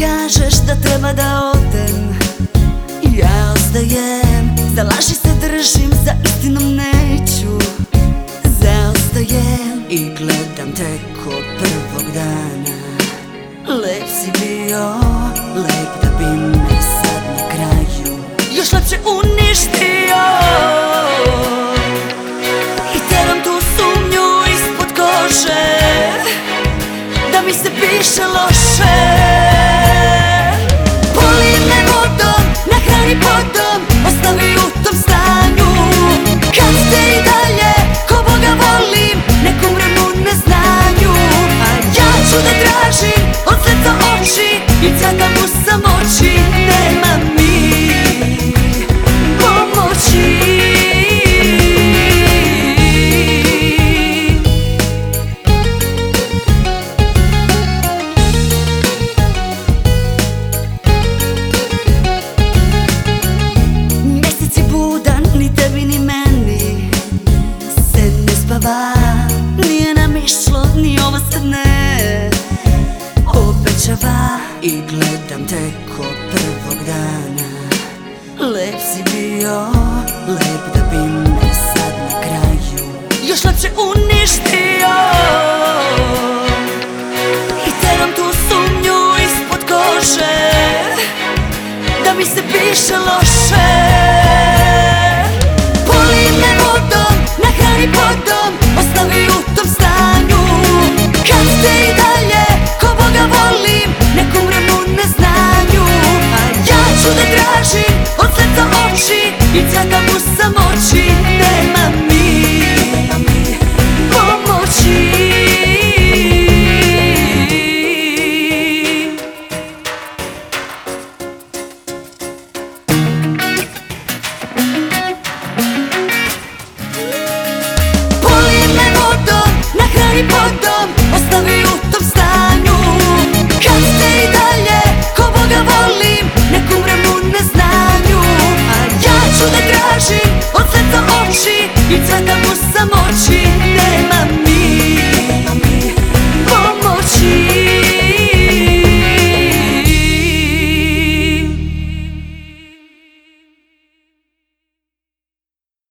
kažeš da treba da odem? Ja ostajem Za laži se držim, za istinom neću. Zaostajem I gledam te ko prvog dana. Lep si bio Lep da bi me sad na kraju Još lepše uništio. I teram tu sumnju ispod kože Da mi se piše loše. 中 očeva I gledam te kod prvog dana. Lep si bio, lep I cakam u samoći Nema mi. Pomoći. Polije me vodom Na hrani podom